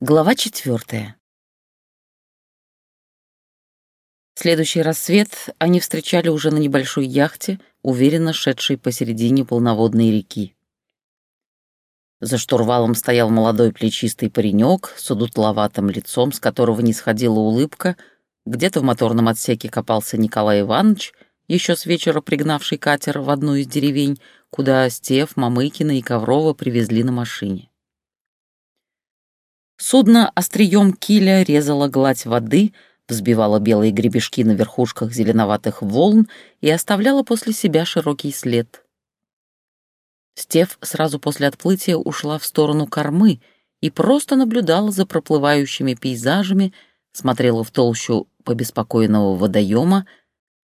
Глава четвертая. Следующий рассвет они встречали уже на небольшой яхте, уверенно шедшей посередине полноводной реки. За штурвалом стоял молодой плечистый паренек с удутловатым лицом, с которого не сходила улыбка. Где-то в моторном отсеке копался Николай Иванович, еще с вечера пригнавший катер в одну из деревень, куда Стев, Мамыкина и Коврова привезли на машине. Судно острием киля резало гладь воды, взбивало белые гребешки на верхушках зеленоватых волн и оставляло после себя широкий след. Стев сразу после отплытия ушла в сторону кормы и просто наблюдала за проплывающими пейзажами, смотрела в толщу побеспокоенного водоема,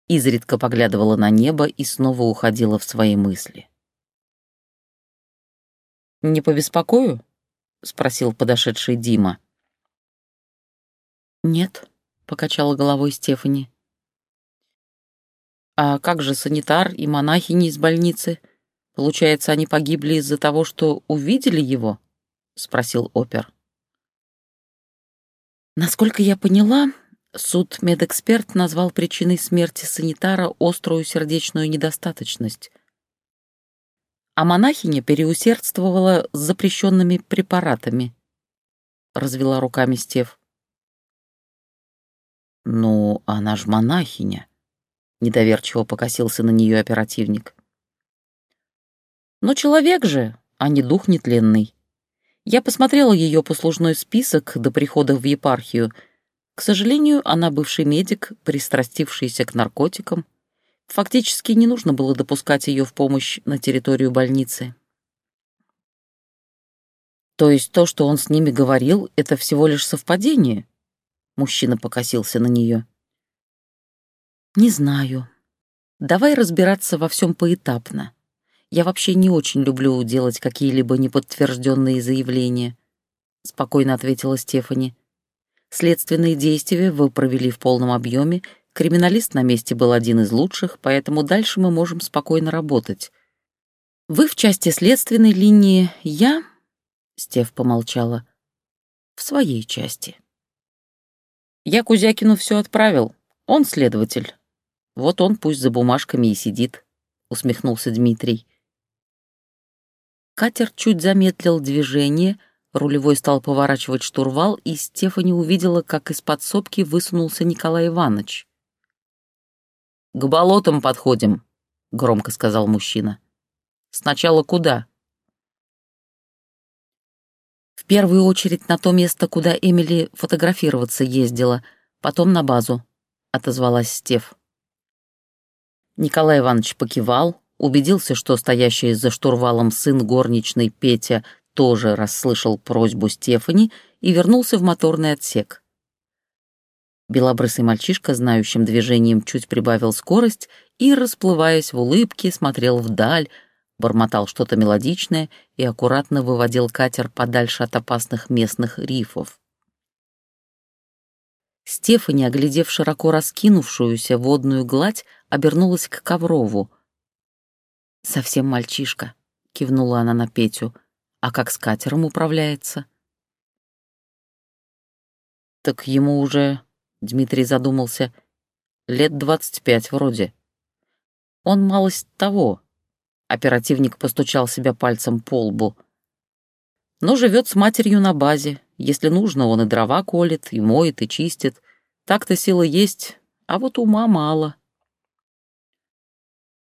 изредка поглядывала на небо и снова уходила в свои мысли. «Не побеспокою?» — спросил подошедший Дима. «Нет», — покачала головой Стефани. «А как же санитар и монахини из больницы? Получается, они погибли из-за того, что увидели его?» — спросил опер. Насколько я поняла, суд медэксперт назвал причиной смерти санитара острую сердечную недостаточность — а монахиня переусердствовала с запрещенными препаратами. Развела руками Стев. «Ну, она ж монахиня», — недоверчиво покосился на нее оперативник. «Но человек же, а не дух нетленный. Я посмотрела ее послужной список до прихода в епархию. К сожалению, она бывший медик, пристрастившийся к наркотикам, Фактически не нужно было допускать ее в помощь на территорию больницы. То есть то, что он с ними говорил, это всего лишь совпадение? Мужчина покосился на нее. Не знаю. Давай разбираться во всем поэтапно. Я вообще не очень люблю делать какие-либо неподтвержденные заявления, спокойно ответила Стефани. Следственные действия вы провели в полном объеме Криминалист на месте был один из лучших, поэтому дальше мы можем спокойно работать. Вы в части следственной линии, я...» Стев помолчала. «В своей части». «Я Кузякину все отправил. Он следователь. Вот он пусть за бумажками и сидит», — усмехнулся Дмитрий. Катер чуть замедлил движение, рулевой стал поворачивать штурвал, и Стефани увидела, как из подсобки высунулся Николай Иванович. «К болотам подходим», — громко сказал мужчина. «Сначала куда?» «В первую очередь на то место, куда Эмили фотографироваться ездила, потом на базу», — отозвалась Стев. Николай Иванович покивал, убедился, что стоящий за штурвалом сын горничной Петя тоже расслышал просьбу Стефани и вернулся в моторный отсек. Белобрысый мальчишка знающим движением чуть прибавил скорость и, расплываясь в улыбке, смотрел вдаль, бормотал что-то мелодичное и аккуратно выводил катер подальше от опасных местных рифов. Стефани, оглядев широко раскинувшуюся водную гладь, обернулась к Коврову. «Совсем мальчишка», — кивнула она на Петю. «А как с катером управляется?» «Так ему уже Дмитрий задумался. Лет двадцать пять вроде. Он малость того. Оперативник постучал себя пальцем по лбу. Но живет с матерью на базе. Если нужно, он и дрова колет, и моет, и чистит. Так-то сила есть, а вот ума мало.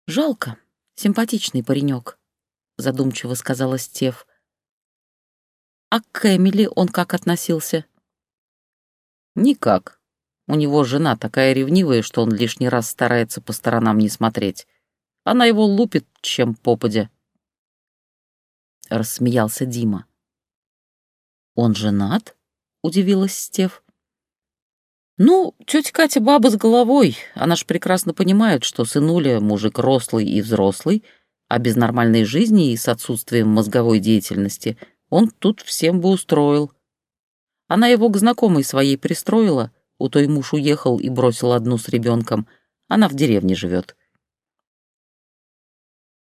«Жалко, симпатичный паренек», — задумчиво сказала Стев. «А к Эмили он как относился?» «Никак. У него жена такая ревнивая, что он лишний раз старается по сторонам не смотреть. Она его лупит, чем попадя. Рассмеялся Дима. «Он женат?» — удивилась Стев. «Ну, тетя Катя баба с головой. Она ж прекрасно понимает, что сынуля мужик рослый и взрослый, а без нормальной жизни и с отсутствием мозговой деятельности он тут всем бы устроил. Она его к знакомой своей пристроила — у той муж уехал и бросил одну с ребенком. Она в деревне живет.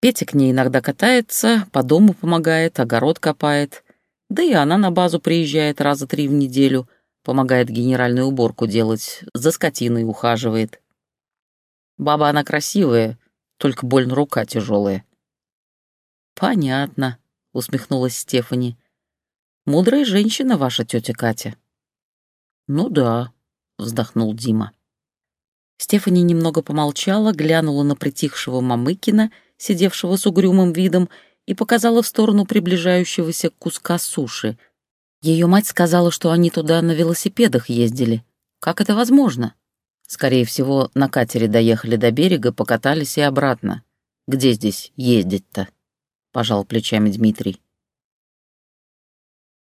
Петя к ней иногда катается, по дому помогает, огород копает. Да и она на базу приезжает раза три в неделю, помогает генеральную уборку делать, за скотиной ухаживает. Баба она красивая, только больно рука тяжелая. «Понятно», — усмехнулась Стефани. «Мудрая женщина ваша тетя Катя». «Ну да», — вздохнул Дима. Стефани немного помолчала, глянула на притихшего Мамыкина, сидевшего с угрюмым видом, и показала в сторону приближающегося куска суши. Ее мать сказала, что они туда на велосипедах ездили. Как это возможно? Скорее всего, на катере доехали до берега, покатались и обратно. Где здесь ездить-то? Пожал плечами Дмитрий.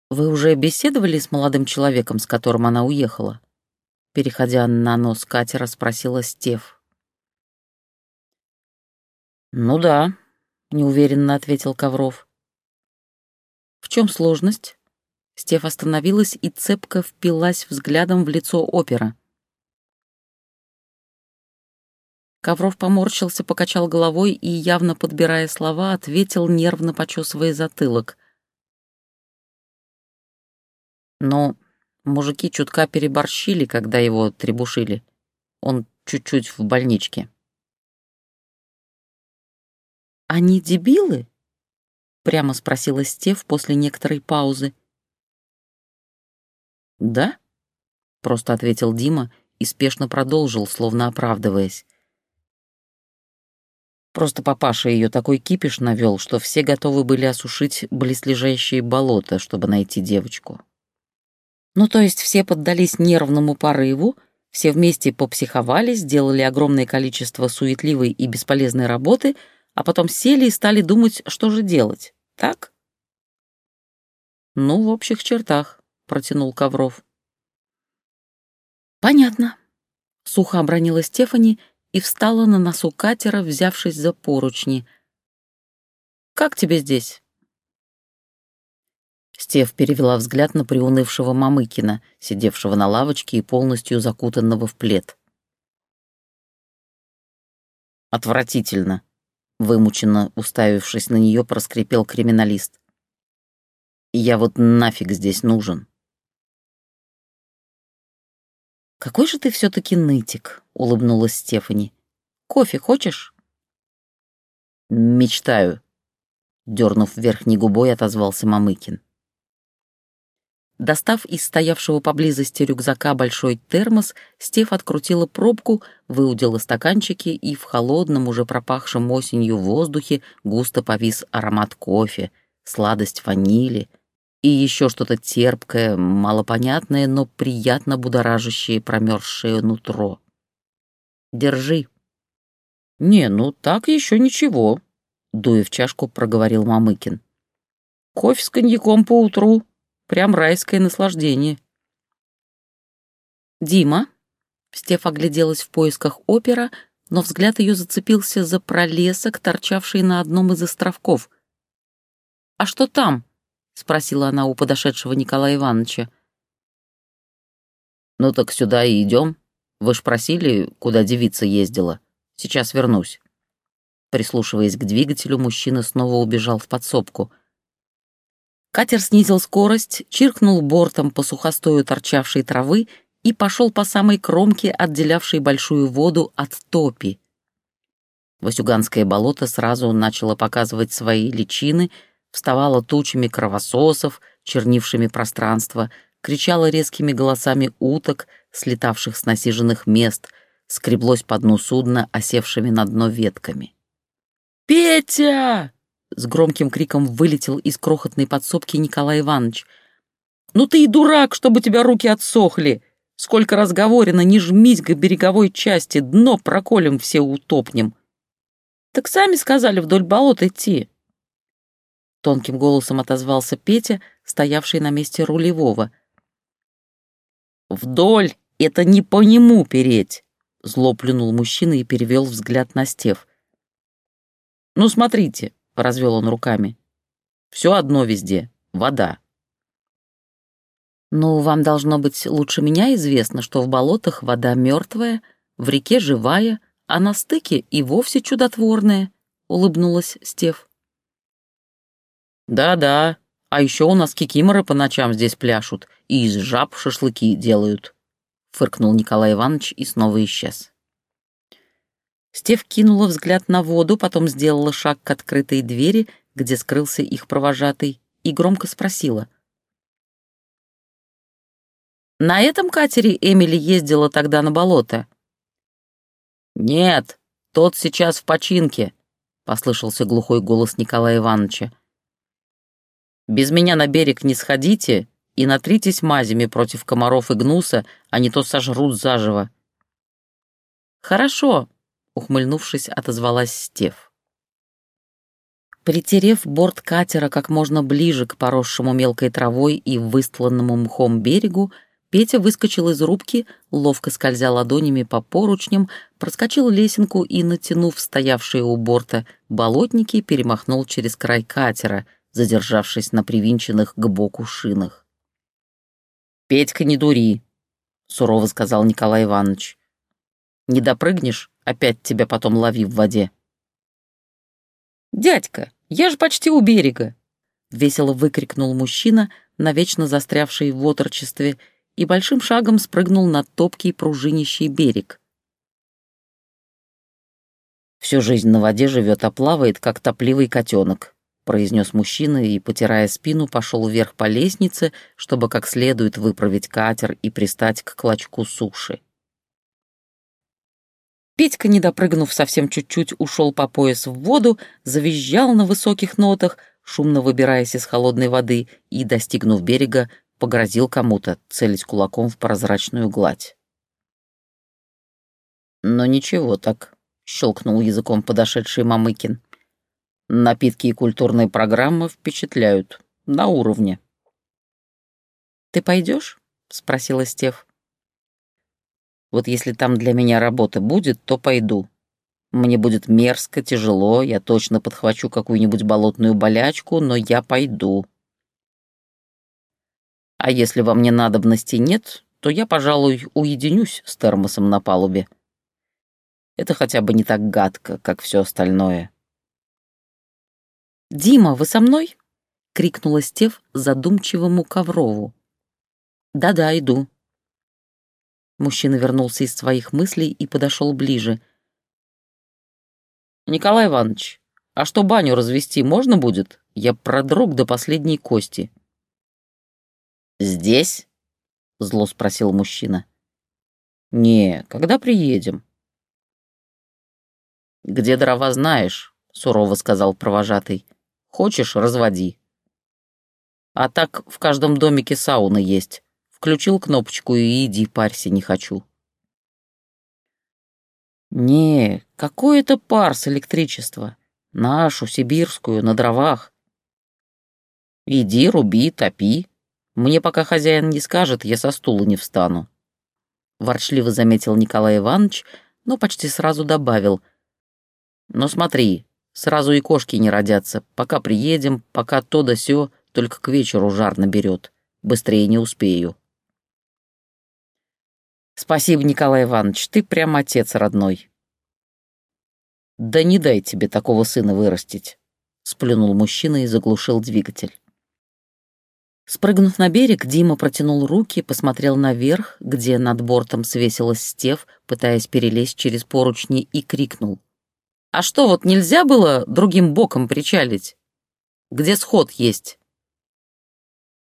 Вы уже беседовали с молодым человеком, с которым она уехала? Переходя на нос катера, спросила Стев. Ну да, неуверенно ответил Ковров. В чем сложность? Стев остановилась и цепко впилась взглядом в лицо опера. Ковров поморщился, покачал головой и, явно подбирая слова, ответил, нервно почесывая затылок. Но мужики чутка переборщили, когда его требушили. Он чуть-чуть в больничке. «Они дебилы?» — прямо спросила Стев после некоторой паузы. «Да?» — просто ответил Дима и спешно продолжил, словно оправдываясь. Просто папаша ее такой кипиш навел, что все готовы были осушить близлежащие болота, чтобы найти девочку. Ну, то есть все поддались нервному порыву, все вместе попсиховали, сделали огромное количество суетливой и бесполезной работы, а потом сели и стали думать, что же делать. Так? Ну, в общих чертах, протянул Ковров. Понятно. Сухо обронила Стефани и встала на носу катера, взявшись за поручни. «Как тебе здесь?» Стев перевела взгляд на приунывшего Мамыкина, сидевшего на лавочке и полностью закутанного в плед. «Отвратительно», — вымученно уставившись на нее, проскрипел криминалист. «Я вот нафиг здесь нужен?» «Какой же ты все-таки нытик», — улыбнулась Стефани. «Кофе хочешь?» «Мечтаю», — дернув верхней губой, отозвался Мамыкин. Достав из стоявшего поблизости рюкзака большой термос, Стеф открутила пробку, выудила стаканчики, и в холодном, уже пропахшем осенью воздухе густо повис аромат кофе, сладость ванили, и еще что-то терпкое, малопонятное, но приятно будоражащее промерзшее нутро. «Держи». «Не, ну так еще ничего», — дуя в чашку, проговорил Мамыкин. «Кофе с коньяком поутру. Прям райское наслаждение». «Дима?» Стеф огляделась в поисках опера, но взгляд ее зацепился за пролесок, торчавший на одном из островков. «А что там?» — спросила она у подошедшего Николая Ивановича. «Ну так сюда и идем. Вы ж просили, куда девица ездила. Сейчас вернусь». Прислушиваясь к двигателю, мужчина снова убежал в подсобку. Катер снизил скорость, чиркнул бортом по сухостою торчавшей травы и пошел по самой кромке, отделявшей большую воду от топи. Васюганское болото сразу начало показывать свои личины — вставала тучами кровососов, чернившими пространство, кричала резкими голосами уток, слетавших с насиженных мест, скреблось по дну судна, осевшими на дно ветками. «Петя!» — с громким криком вылетел из крохотной подсобки Николай Иванович. «Ну ты и дурак, чтобы тебя руки отсохли! Сколько разговорено, не жмись к береговой части, дно проколем все утопнем!» «Так сами сказали вдоль болот идти!» Тонким голосом отозвался Петя, стоявший на месте рулевого. «Вдоль! Это не по нему переть!» Зло плюнул мужчина и перевел взгляд на Стев. «Ну, смотрите», — развел он руками. «Все одно везде. Вода». «Ну, вам должно быть лучше меня известно, что в болотах вода мертвая, в реке живая, а на стыке и вовсе чудотворная», — улыбнулась Стев. «Да-да», — А еще у нас кикиморы по ночам здесь пляшут и из жаб шашлыки делают», — фыркнул Николай Иванович и снова исчез. Стев кинула взгляд на воду, потом сделала шаг к открытой двери, где скрылся их провожатый, и громко спросила. «На этом катере Эмили ездила тогда на болото?» «Нет, тот сейчас в починке», — послышался глухой голос Николая Ивановича. «Без меня на берег не сходите и натритесь мазями против комаров и гнуса, а не то сожрут заживо». «Хорошо», — ухмыльнувшись, отозвалась Стев. Притерев борт катера как можно ближе к поросшему мелкой травой и выстланному мхом берегу, Петя выскочил из рубки, ловко скользя ладонями по поручням, проскочил лесенку и, натянув стоявшие у борта болотники, перемахнул через край катера, задержавшись на привинченных к боку шинах. «Петька, не дури», — сурово сказал Николай Иванович. «Не допрыгнешь, опять тебя потом лови в воде». «Дядька, я же почти у берега!» — весело выкрикнул мужчина, навечно застрявший в отрочестве, — и большим шагом спрыгнул на топкий пружинищий берег. «Всю жизнь на воде живет, а плавает, как топливый котенок», произнес мужчина и, потирая спину, пошел вверх по лестнице, чтобы как следует выправить катер и пристать к клочку суши. Петька, не допрыгнув совсем чуть-чуть, ушел по пояс в воду, завизжал на высоких нотах, шумно выбираясь из холодной воды и, достигнув берега, погрозил кому-то, целясь кулаком в прозрачную гладь. «Но ничего так», — щелкнул языком подошедший Мамыкин. «Напитки и культурные программы впечатляют. На уровне». «Ты пойдешь?» — спросила Стев. «Вот если там для меня работа будет, то пойду. Мне будет мерзко, тяжело, я точно подхвачу какую-нибудь болотную болячку, но я пойду», а если во мне надобности нет, то я, пожалуй, уединюсь с термосом на палубе. Это хотя бы не так гадко, как все остальное. «Дима, вы со мной?» — крикнула Стев задумчивому Коврову. «Да-да, иду». Мужчина вернулся из своих мыслей и подошел ближе. «Николай Иванович, а что баню развести можно будет? Я продрог до последней кости». «Здесь?» — зло спросил мужчина. «Не, когда приедем?» «Где дрова знаешь?» — сурово сказал провожатый. «Хочешь — разводи». «А так в каждом домике сауна есть. Включил кнопочку и иди, парься, не хочу». «Не, какой это парс электричества? Нашу, сибирскую, на дровах». «Иди, руби, топи», мне пока хозяин не скажет, я со стула не встану. Ворчливо заметил Николай Иванович, но почти сразу добавил. Но смотри, сразу и кошки не родятся. Пока приедем, пока то да сё, только к вечеру жар наберет. Быстрее не успею. Спасибо, Николай Иванович, ты прям отец родной. Да не дай тебе такого сына вырастить, сплюнул мужчина и заглушил двигатель. Спрыгнув на берег, Дима протянул руки, посмотрел наверх, где над бортом свесилась стев, пытаясь перелезть через поручни, и крикнул. «А что, вот нельзя было другим боком причалить? Где сход есть?»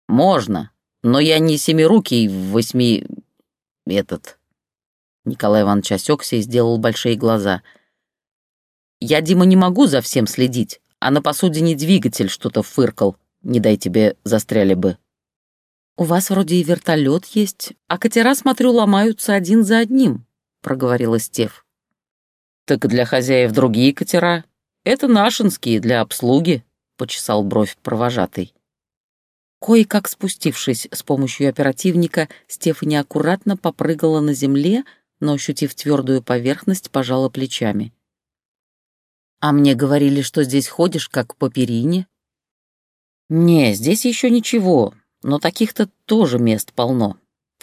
«Можно, но я не семирукий восьми... этот...» Николай Иванович осекся и сделал большие глаза. «Я, Дима, не могу за всем следить, а на посудине двигатель что-то фыркал не дай тебе застряли бы. «У вас вроде и вертолет есть, а катера, смотрю, ломаются один за одним», — проговорила Стев. «Так для хозяев другие катера. Это нашинские, для обслуги», — почесал бровь провожатый. Кое-как спустившись с помощью оперативника, Стефани аккуратно попрыгала на земле, но, ощутив твердую поверхность, пожала плечами. «А мне говорили, что здесь ходишь, как по перине», «Не, здесь еще ничего, но таких-то тоже мест полно.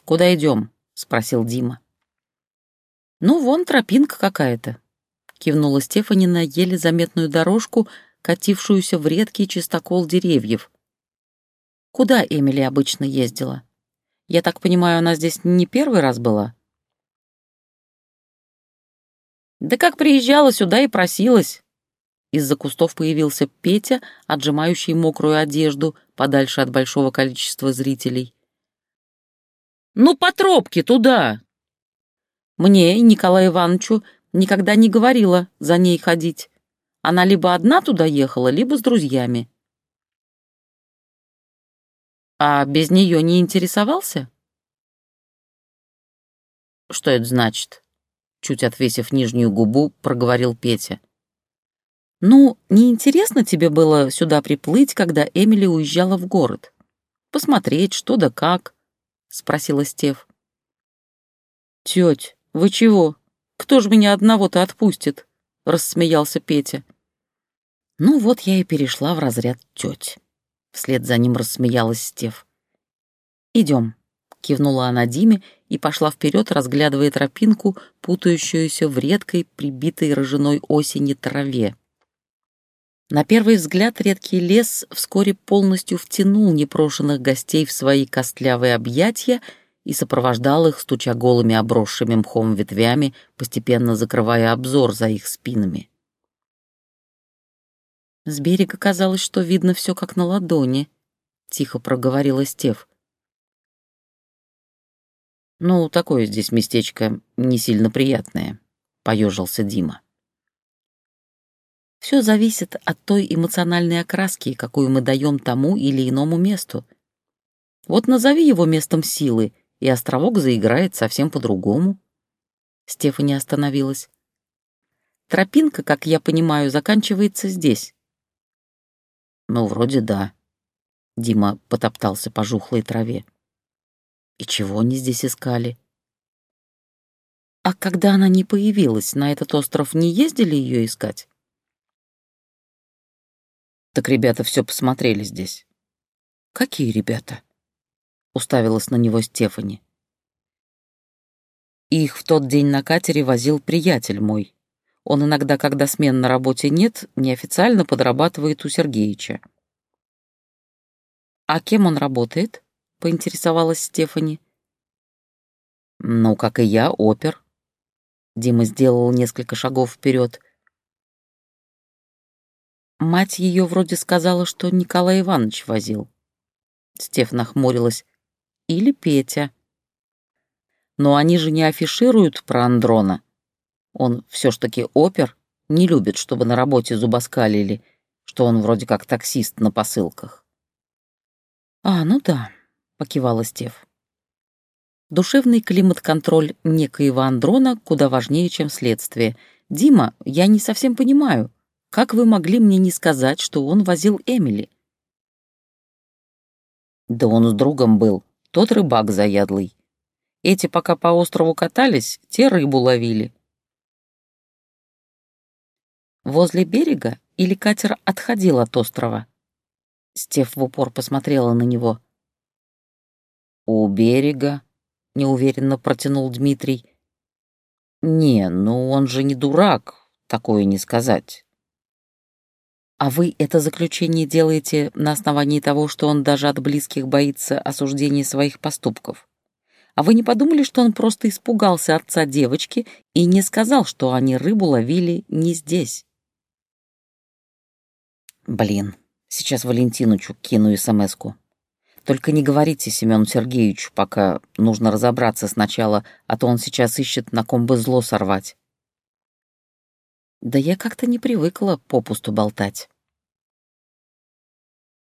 Куда идем?» — спросил Дима. «Ну, вон тропинка какая-то», — кивнула Стефани на еле заметную дорожку, катившуюся в редкий чистокол деревьев. Куда Эмили обычно ездила? Я так понимаю, она здесь не первый раз была?» «Да как приезжала сюда и просилась!» Из-за кустов появился Петя, отжимающий мокрую одежду подальше от большого количества зрителей. «Ну, по тропке туда!» Мне и Ивановичу никогда не говорила за ней ходить. Она либо одна туда ехала, либо с друзьями. А без нее не интересовался? Что это значит? Чуть отвесив нижнюю губу, проговорил Петя. «Ну, не интересно тебе было сюда приплыть, когда Эмили уезжала в город? Посмотреть, что да как?» — спросила Стев. «Теть, вы чего? Кто ж меня одного-то отпустит?» — рассмеялся Петя. Ну вот я и перешла в разряд теть. Вслед за ним рассмеялась Стев. «Идем», — кивнула она Диме и пошла вперед, разглядывая тропинку, путающуюся в редкой, прибитой рожаной осени траве. На первый взгляд редкий лес вскоре полностью втянул непрошенных гостей в свои костлявые объятия и сопровождал их, стуча голыми обросшими мхом ветвями, постепенно закрывая обзор за их спинами. С берега казалось, что видно все как на ладони, — тихо проговорила Стев. «Ну, такое здесь местечко не сильно приятное», — поежился Дима. Все зависит от той эмоциональной окраски, какую мы даем тому или иному месту. Вот назови его местом силы, и островок заиграет совсем по-другому. Стефани остановилась. Тропинка, как я понимаю, заканчивается здесь. Ну, вроде да. Дима потоптался по жухлой траве. И чего они здесь искали? А когда она не появилась, на этот остров не ездили ее искать? Так ребята все посмотрели здесь. Какие ребята? Уставилась на него Стефани. Их в тот день на катере возил приятель мой. Он иногда, когда смен на работе нет, неофициально подрабатывает у Сергеича. «А кем он работает?» — поинтересовалась Стефани. «Ну, как и я, опер». Дима сделал несколько шагов вперед. Мать ее вроде сказала, что Николай Иванович возил. Стеф нахмурилась. Или Петя. Но они же не афишируют про Андрона. Он все ж таки опер, не любит, чтобы на работе зубоскалили, что он вроде как таксист на посылках. «А, ну да», — покивала Стеф. Душевный климат-контроль некоего Андрона куда важнее, чем следствие. «Дима, я не совсем понимаю, как вы могли мне не сказать, что он возил Эмили?» «Да он с другом был, тот рыбак заядлый. Эти пока по острову катались, те рыбу ловили». «Возле берега или катер отходил от острова?» Стеф в упор посмотрела на него. «У берега», — неуверенно протянул Дмитрий. «Не, ну он же не дурак, такое не сказать». А вы это заключение делаете на основании того, что он даже от близких боится осуждения своих поступков? А вы не подумали, что он просто испугался отца девочки и не сказал, что они рыбу ловили не здесь? Блин, сейчас Валентинычу кину смс-ку. Только не говорите Семену Сергеевичу, пока нужно разобраться сначала, а то он сейчас ищет, на ком бы зло сорвать. Да я как-то не привыкла попусту болтать.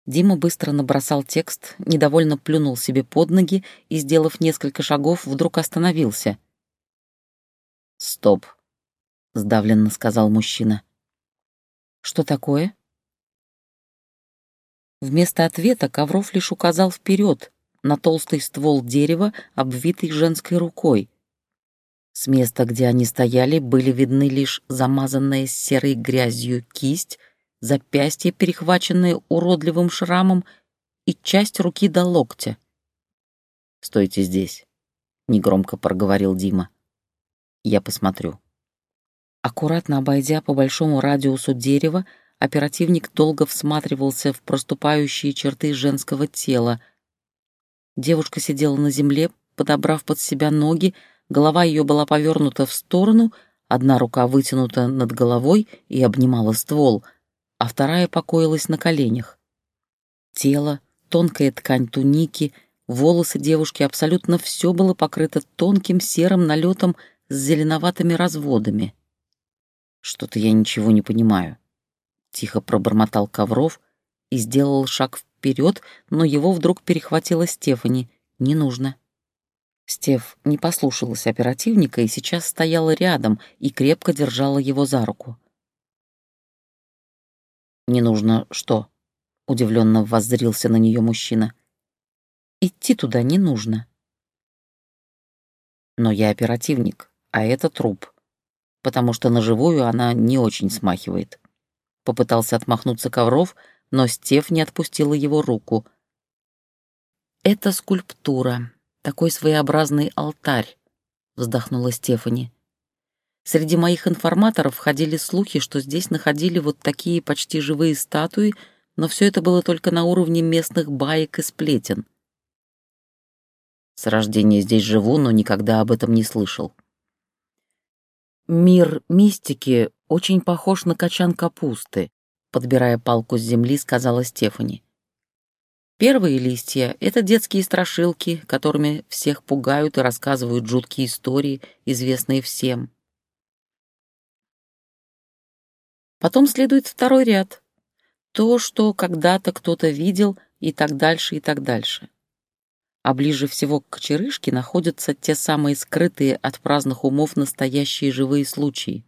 Дима быстро набросал текст, недовольно плюнул себе под ноги и, сделав несколько шагов, вдруг остановился. «Стоп», — сдавленно сказал мужчина. «Что такое?» Вместо ответа Ковров лишь указал вперед на толстый ствол дерева, обвитый женской рукой. С места, где они стояли, были видны лишь замазанная серой грязью кисть, запястье, перехваченное уродливым шрамом, и часть руки до локтя. «Стойте здесь», — негромко проговорил Дима. «Я посмотрю». Аккуратно обойдя по большому радиусу дерева, оперативник долго всматривался в проступающие черты женского тела. Девушка сидела на земле, подобрав под себя ноги, голова ее была повернута в сторону, одна рука вытянута над головой и обнимала ствол, а вторая покоилась на коленях. Тело, тонкая ткань туники, волосы девушки, абсолютно все было покрыто тонким серым налетом с зеленоватыми разводами. Что-то я ничего не понимаю. Тихо пробормотал Ковров и сделал шаг вперед, но его вдруг перехватила Стефани. Не нужно. Стеф не послушалась оперативника и сейчас стояла рядом и крепко держала его за руку. «Не нужно что?» — удивленно воззрился на нее мужчина. «Идти туда не нужно». «Но я оперативник, а это труп потому что на живую она не очень смахивает. Попытался отмахнуться Ковров, но Стеф не отпустила его руку. «Это скульптура, такой своеобразный алтарь», — вздохнула Стефани. «Среди моих информаторов ходили слухи, что здесь находили вот такие почти живые статуи, но все это было только на уровне местных баек и сплетен». «С рождения здесь живу, но никогда об этом не слышал», Мир мистики очень похож на качан капусты, подбирая палку с земли, сказала Стефани. Первые листья — это детские страшилки, которыми всех пугают и рассказывают жуткие истории, известные всем. Потом следует второй ряд. То, что когда-то кто-то видел, и так дальше, и так дальше а ближе всего к кочерышке находятся те самые скрытые от праздных умов настоящие живые случаи.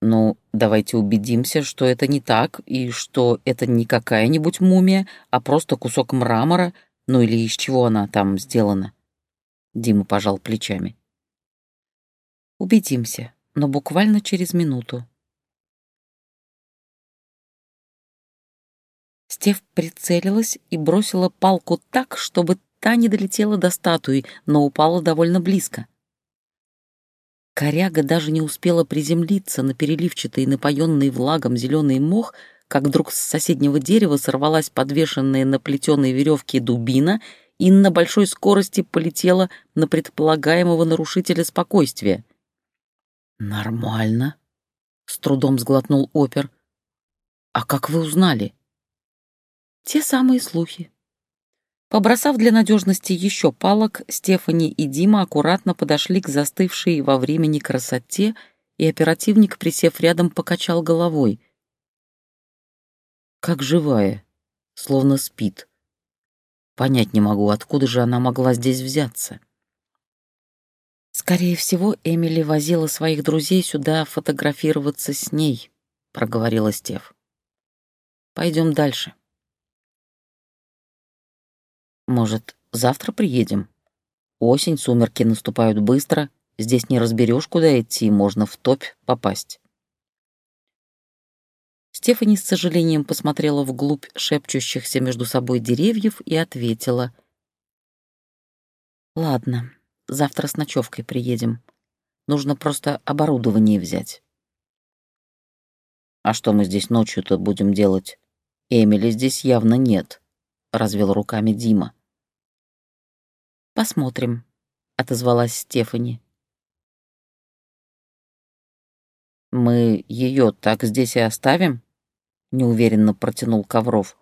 Ну, давайте убедимся, что это не так, и что это не какая-нибудь мумия, а просто кусок мрамора, ну или из чего она там сделана. Дима пожал плечами. Убедимся, но буквально через минуту. Стев прицелилась и бросила палку так, чтобы та не долетела до статуи, но упала довольно близко. Коряга даже не успела приземлиться на переливчатый, напоенный влагом зеленый мох, как вдруг с соседнего дерева сорвалась подвешенная на плетеной веревке дубина и на большой скорости полетела на предполагаемого нарушителя спокойствия. «Нормально», — с трудом сглотнул опер. «А как вы узнали?» Те самые слухи. Побросав для надежности еще палок, Стефани и Дима аккуратно подошли к застывшей во времени красоте, и оперативник, присев рядом, покачал головой. Как живая, словно спит. Понять не могу, откуда же она могла здесь взяться. «Скорее всего, Эмили возила своих друзей сюда фотографироваться с ней», — проговорила Стеф. «Пойдем дальше». Может, завтра приедем? Осень, сумерки наступают быстро, здесь не разберешь, куда идти, можно в топь попасть. Стефани с сожалением посмотрела вглубь шепчущихся между собой деревьев и ответила. «Ладно, завтра с ночевкой приедем. Нужно просто оборудование взять». «А что мы здесь ночью-то будем делать? Эмили здесь явно нет», — развел руками Дима. «Посмотрим», — отозвалась Стефани. «Мы ее так здесь и оставим?» — неуверенно протянул Ковров.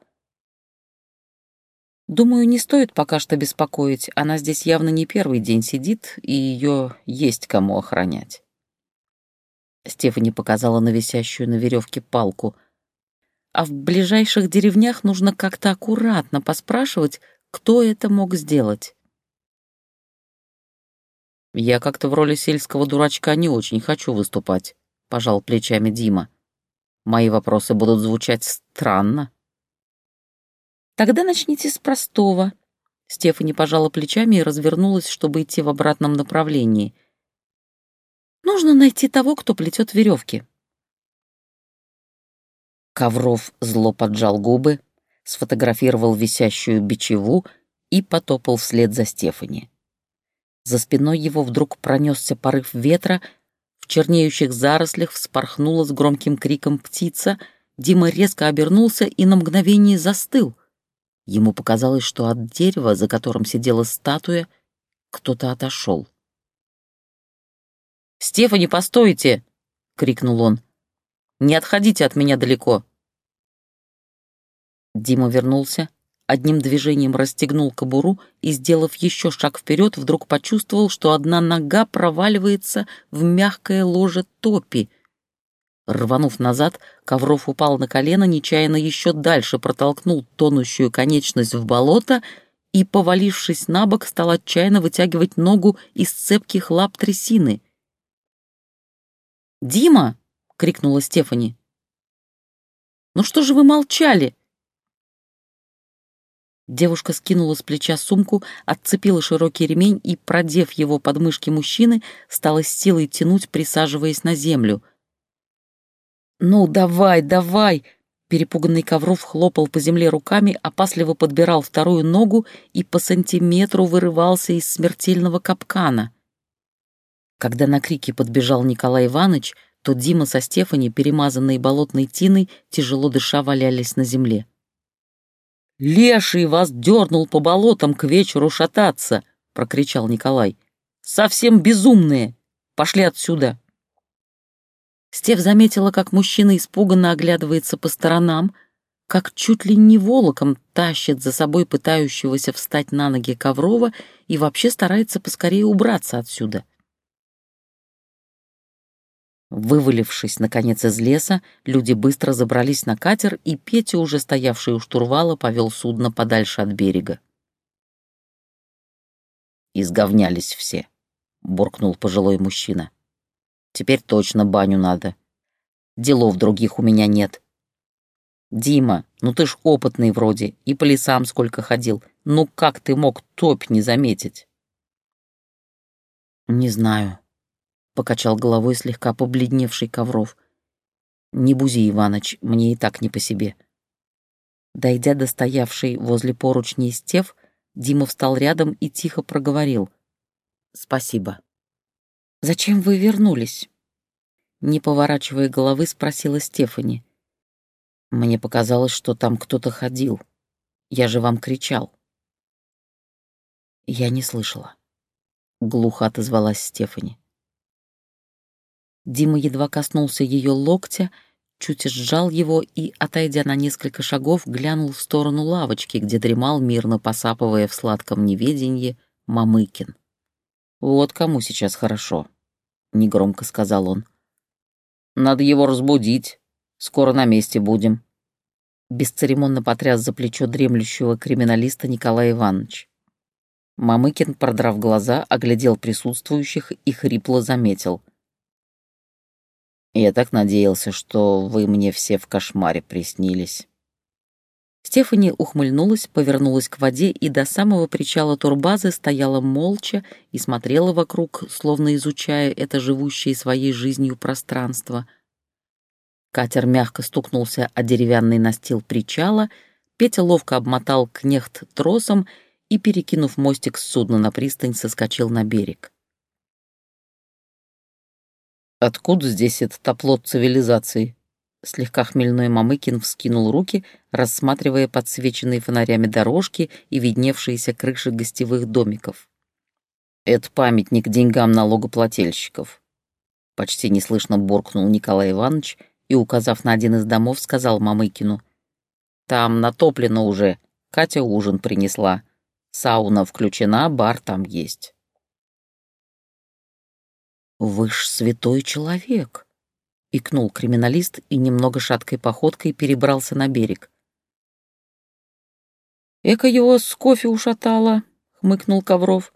«Думаю, не стоит пока что беспокоить. Она здесь явно не первый день сидит, и ее есть кому охранять». Стефани показала на висящую на веревке палку. «А в ближайших деревнях нужно как-то аккуратно поспрашивать, кто это мог сделать». «Я как-то в роли сельского дурачка не очень хочу выступать», — пожал плечами Дима. «Мои вопросы будут звучать странно». «Тогда начните с простого». Стефани пожала плечами и развернулась, чтобы идти в обратном направлении. «Нужно найти того, кто плетет веревки». Ковров зло поджал губы, сфотографировал висящую бичеву и потопал вслед за Стефани. За спиной его вдруг пронесся порыв ветра, в чернеющих зарослях вспорхнула с громким криком птица. Дима резко обернулся и на мгновение застыл. Ему показалось, что от дерева, за которым сидела статуя, кто-то отошел. «Стефани, постойте!» — крикнул он. «Не отходите от меня далеко!» Дима вернулся, одним движением расстегнул кобуру и, сделав еще шаг вперед, вдруг почувствовал, что одна нога проваливается в мягкое ложе топи. Рванув назад, Ковров упал на колено, нечаянно еще дальше протолкнул тонущую конечность в болото и, повалившись на бок, стал отчаянно вытягивать ногу из цепких лап трясины. «Дима!» — крикнула Стефани. «Ну что же вы молчали?» Девушка скинула с плеча сумку, отцепила широкий ремень и, продев его под мышки мужчины, стала с силой тянуть, присаживаясь на землю. «Ну, давай, давай!» Перепуганный Ковров хлопал по земле руками, опасливо подбирал вторую ногу и по сантиметру вырывался из смертельного капкана. Когда на крики подбежал Николай Иванович, то Дима со Стефани, перемазанные болотной тиной, тяжело дыша валялись на земле. «Леший вас дернул по болотам к вечеру шататься!» — прокричал Николай. «Совсем безумные! Пошли отсюда!» Стев заметила, как мужчина испуганно оглядывается по сторонам, как чуть ли не волоком тащит за собой пытающегося встать на ноги Коврова и вообще старается поскорее убраться отсюда. Вывалившись, наконец, из леса, люди быстро забрались на катер, и Петя, уже стоявший у штурвала, повел судно подальше от берега. «Изговнялись все», — буркнул пожилой мужчина. «Теперь точно баню надо. Делов других у меня нет». «Дима, ну ты ж опытный вроде, и по лесам сколько ходил. Ну как ты мог топь не заметить?» «Не знаю», покачал головой слегка побледневший Ковров. «Не бузи, Иваныч, мне и так не по себе». Дойдя до стоявшей возле поручней стев, Дима встал рядом и тихо проговорил. «Спасибо». «Зачем вы вернулись?» Не поворачивая головы, спросила Стефани. «Мне показалось, что там кто-то ходил. Я же вам кричал». «Я не слышала», — глухо отозвалась Стефани. Дима едва коснулся ее локтя, чуть сжал его и, отойдя на несколько шагов, глянул в сторону лавочки, где дремал, мирно посапывая в сладком неведенье, Мамыкин. «Вот кому сейчас хорошо», — негромко сказал он. «Надо его разбудить. Скоро на месте будем». Бесцеремонно потряс за плечо дремлющего криминалиста Николай Иванович. Мамыкин, продрав глаза, оглядел присутствующих и хрипло заметил — я так надеялся, что вы мне все в кошмаре приснились». Стефани ухмыльнулась, повернулась к воде и до самого причала турбазы стояла молча и смотрела вокруг, словно изучая это живущее своей жизнью пространство. Катер мягко стукнулся о деревянный настил причала, Петя ловко обмотал кнехт тросом и, перекинув мостик с судна на пристань, соскочил на берег. Откуда здесь этот оплот цивилизации? Слегка хмельной Мамыкин вскинул руки, рассматривая подсвеченные фонарями дорожки и видневшиеся крыши гостевых домиков. Это памятник деньгам налогоплательщиков. Почти неслышно буркнул Николай Иванович и, указав на один из домов, сказал Мамыкину. «Там натоплено уже, Катя ужин принесла. Сауна включена, бар там есть». «Вы ж святой человек!» — икнул криминалист и немного шаткой походкой перебрался на берег. «Эка его с кофе ушатала!» — хмыкнул Ковров.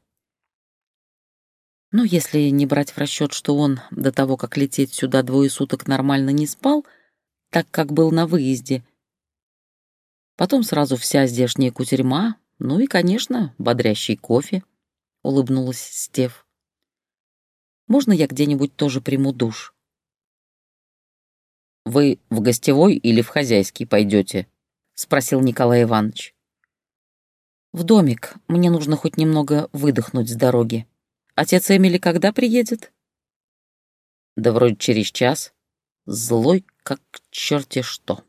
«Ну, если не брать в расчет, что он до того, как лететь сюда двое суток нормально не спал, так как был на выезде, потом сразу вся здешняя кутерьма, ну и, конечно, бодрящий кофе», — улыбнулась Стев. Можно я где-нибудь тоже приму душ?» «Вы в гостевой или в хозяйский пойдете?» — спросил Николай Иванович. «В домик. Мне нужно хоть немного выдохнуть с дороги. Отец Эмили когда приедет?» Да вроде через час. Злой, как черти что.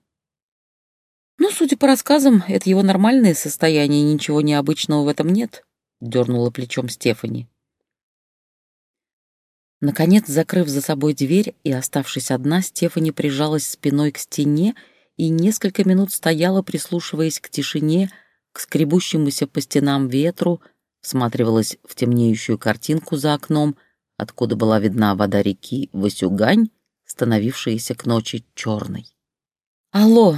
Ну, судя по рассказам, это его нормальное состояние, ничего необычного в этом нет, дернула плечом Стефани. Наконец, закрыв за собой дверь и оставшись одна, Стефани прижалась спиной к стене и несколько минут стояла, прислушиваясь к тишине, к скребущемуся по стенам ветру, всматривалась в темнеющую картинку за окном, откуда была видна вода реки Васюгань, становившаяся к ночи черной. «Алло!»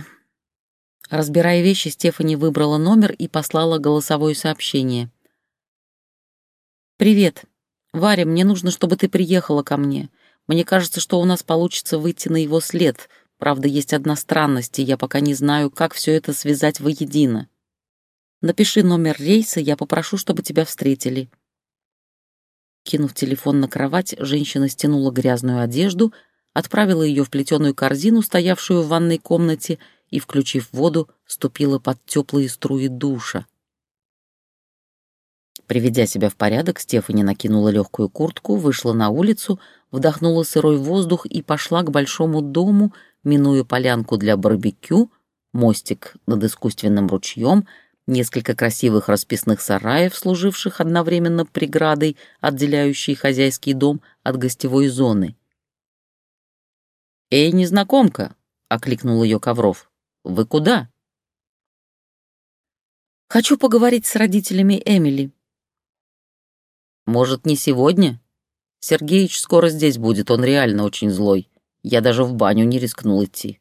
Разбирая вещи, Стефани выбрала номер и послала голосовое сообщение. «Привет. Варя, мне нужно, чтобы ты приехала ко мне. Мне кажется, что у нас получится выйти на его след. Правда, есть одна странность, и я пока не знаю, как все это связать воедино. Напиши номер рейса, я попрошу, чтобы тебя встретили». Кинув телефон на кровать, женщина стянула грязную одежду, отправила ее в плетеную корзину, стоявшую в ванной комнате, и, включив воду, ступила под теплые струи душа. Приведя себя в порядок, Стефани накинула легкую куртку, вышла на улицу, вдохнула сырой воздух и пошла к большому дому, минуя полянку для барбекю, мостик над искусственным ручьем, несколько красивых расписных сараев, служивших одновременно преградой, отделяющей хозяйский дом от гостевой зоны. «Эй, незнакомка!» — окликнул ее Ковров. «Вы куда?» «Хочу поговорить с родителями Эмили», может, не сегодня? Сергеич скоро здесь будет, он реально очень злой. Я даже в баню не рискнул идти.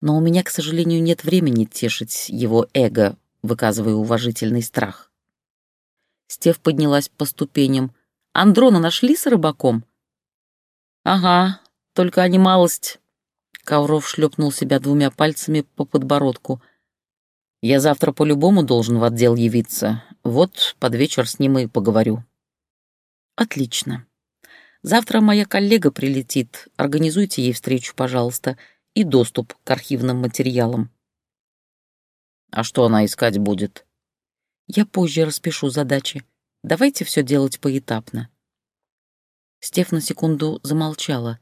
Но у меня, к сожалению, нет времени тешить его эго, выказывая уважительный страх. Стев поднялась по ступеням. «Андрона нашли с рыбаком?» «Ага, только они малость...» Ковров шлепнул себя двумя пальцами по подбородку. «Я завтра по-любому должен в отдел явиться. Вот под вечер с ним и поговорю. Отлично. Завтра моя коллега прилетит. Организуйте ей встречу, пожалуйста, и доступ к архивным материалам. А что она искать будет? Я позже распишу задачи. Давайте все делать поэтапно. Стеф на секунду замолчала.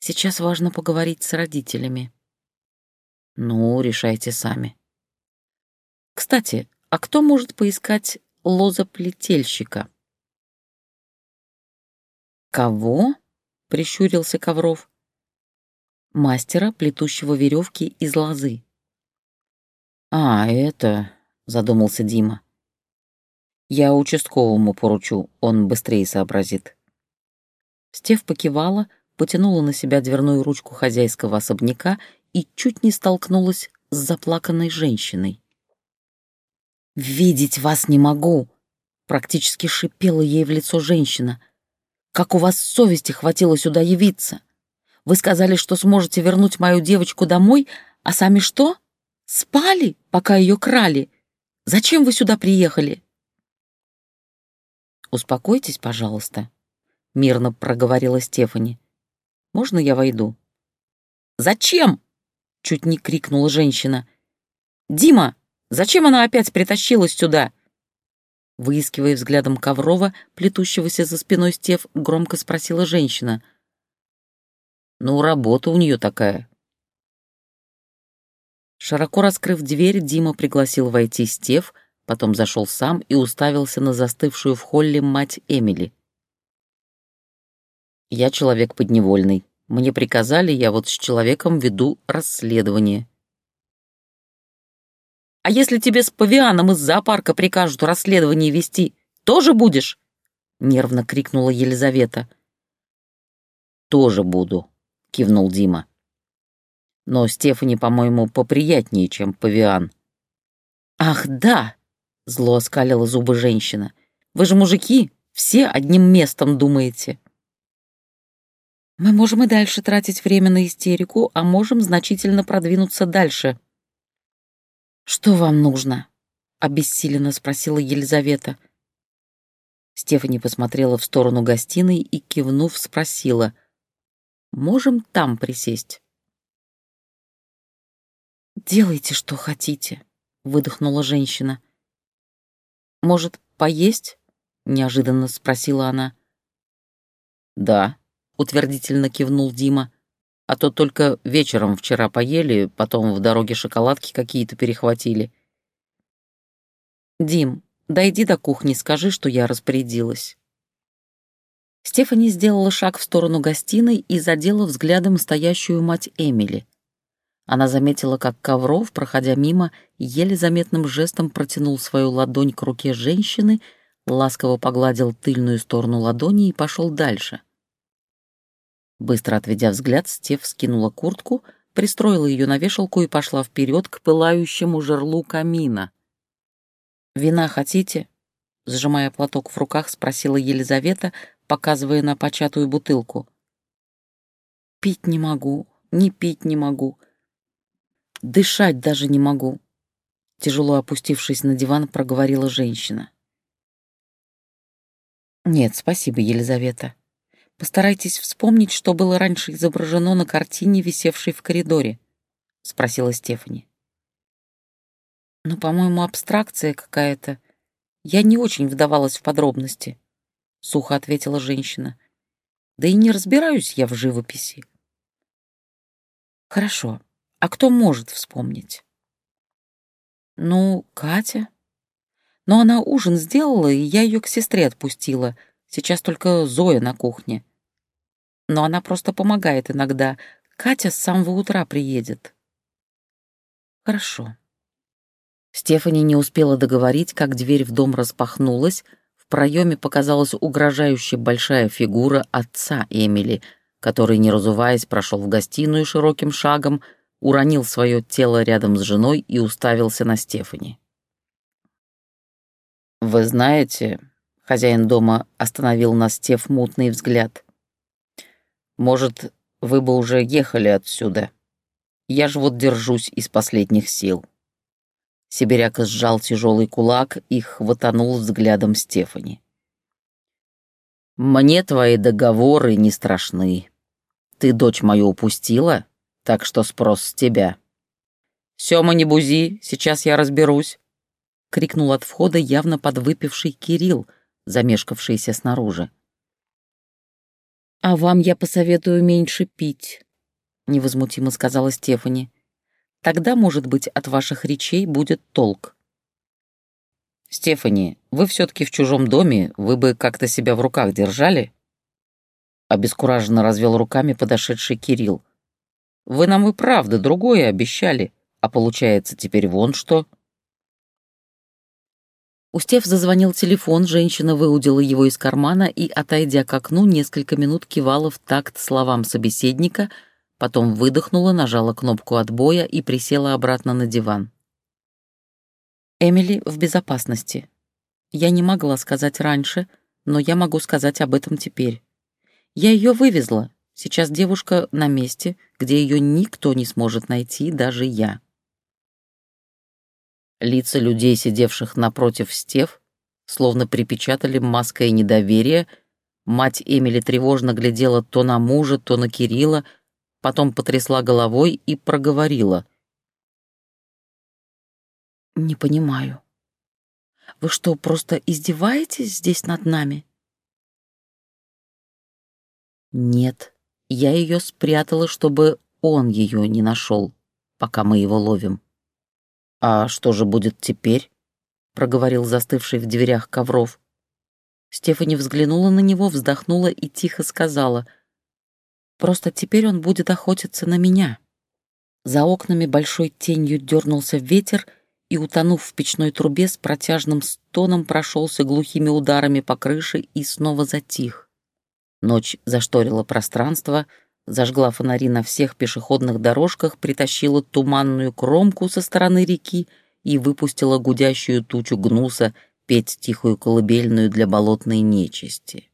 Сейчас важно поговорить с родителями. Ну, решайте сами. Кстати, а кто может поискать лозоплетельщика? «Кого?» — прищурился Ковров. «Мастера, плетущего веревки из лозы». «А, это...» — задумался Дима. «Я участковому поручу, он быстрее сообразит». Стев покивала, потянула на себя дверную ручку хозяйского особняка и чуть не столкнулась с заплаканной женщиной. «Видеть вас не могу!» — практически шипела ей в лицо женщина. «Как у вас совести хватило сюда явиться? Вы сказали, что сможете вернуть мою девочку домой, а сами что? Спали, пока ее крали? Зачем вы сюда приехали?» «Успокойтесь, пожалуйста», — мирно проговорила Стефани. «Можно я войду?» «Зачем?» — чуть не крикнула женщина. «Дима, Зачем она опять притащилась сюда?» Выискивая взглядом Коврова, плетущегося за спиной Стев, громко спросила женщина. «Ну, работа у нее такая». Широко раскрыв дверь, Дима пригласил войти Стев, потом зашел сам и уставился на застывшую в холле мать Эмили. «Я человек подневольный. Мне приказали, я вот с человеком веду расследование. А если тебе с павианом из зоопарка прикажут расследование вести, тоже будешь?» — нервно крикнула Елизавета. «Тоже буду», — кивнул Дима. «Но Стефани, по-моему, поприятнее, чем павиан». «Ах, да!» — зло оскалила зубы женщина. «Вы же мужики, все одним местом думаете». «Мы можем и дальше тратить время на истерику, а можем значительно продвинуться дальше», «Что вам нужно?» — обессиленно спросила Елизавета. Стефани посмотрела в сторону гостиной и, кивнув, спросила. «Можем там присесть?» «Делайте, что хотите», — выдохнула женщина. «Может, поесть?» — неожиданно спросила она. «Да», — утвердительно кивнул Дима. «А то только вечером вчера поели, потом в дороге шоколадки какие-то перехватили». «Дим, дойди до кухни, скажи, что я распорядилась». Стефани сделала шаг в сторону гостиной и задела взглядом стоящую мать Эмили. Она заметила, как Ковров, проходя мимо, еле заметным жестом протянул свою ладонь к руке женщины, ласково погладил тыльную сторону ладони и пошел дальше. Быстро отведя взгляд, Стеф скинула куртку, пристроила ее на вешалку и пошла вперед к пылающему жерлу камина. «Вина хотите?» — сжимая платок в руках, спросила Елизавета, показывая на початую бутылку. «Пить не могу, не пить не могу. Дышать даже не могу», — тяжело опустившись на диван, проговорила женщина. «Нет, спасибо, Елизавета. Постарайтесь вспомнить, что было раньше изображено на картине, висевшей в коридоре», — спросила Стефани. «Ну, по-моему, абстракция какая-то. Я не очень вдавалась в подробности», — сухо ответила женщина. «Да и не разбираюсь я в живописи». «Хорошо. А кто может вспомнить?» «Ну, Катя», но она ужин сделала, и я ее к сестре отпустила. Сейчас только Зоя на кухне. Но она просто помогает иногда. Катя с самого утра приедет. Хорошо. Стефани не успела договорить, как дверь в дом распахнулась. В проеме показалась угрожающая большая фигура отца Эмили, который, не разуваясь, прошел в гостиную широким шагом, уронил свое тело рядом с женой и уставился на Стефани. «Вы знаете...» — хозяин дома остановил на Стев мутный взгляд. «Может, вы бы уже ехали отсюда? Я ж вот держусь из последних сил». Сибиряк сжал тяжелый кулак и хватанул взглядом Стефани. «Мне твои договоры не страшны. Ты дочь мою упустила, так что спрос с тебя. Сёма, не бузи, сейчас я разберусь крикнул от входа явно подвыпивший Кирилл, замешкавшийся снаружи. «А вам я посоветую меньше пить», — невозмутимо сказала Стефани. «Тогда, может быть, от ваших речей будет толк». «Стефани, вы все-таки в чужом доме, вы бы как-то себя в руках держали?» Обескураженно развел руками подошедший Кирилл. «Вы нам и правда другое обещали, а получается теперь вон что». У зазвонил телефон, женщина выудила его из кармана и, отойдя к окну, несколько минут кивала в такт словам собеседника, потом выдохнула, нажала кнопку отбоя и присела обратно на диван. Эмили в безопасности. Я не могла сказать раньше, но я могу сказать об этом теперь. Я ее вывезла. Сейчас девушка на месте, где ее никто не сможет найти, даже я. Лица людей, сидевших напротив Стев, словно припечатали маской недоверия. Мать Эмили тревожно глядела то на мужа, то на Кирилла, потом потрясла головой и проговорила. «Не понимаю. Вы что, просто издеваетесь здесь над нами?» «Нет, я ее спрятала, чтобы он ее не нашел, пока мы его ловим». «А что же будет теперь?» — проговорил застывший в дверях Ковров. Стефани взглянула на него, вздохнула и тихо сказала. «Просто теперь он будет охотиться на меня». За окнами большой тенью дернулся ветер и, утонув в печной трубе, с протяжным стоном прошелся глухими ударами по крыше и снова затих. Ночь зашторила пространство — зажгла фонари на всех пешеходных дорожках, притащила туманную кромку со стороны реки и выпустила гудящую тучу гнуса петь тихую колыбельную для болотной нечисти.